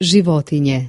životinje.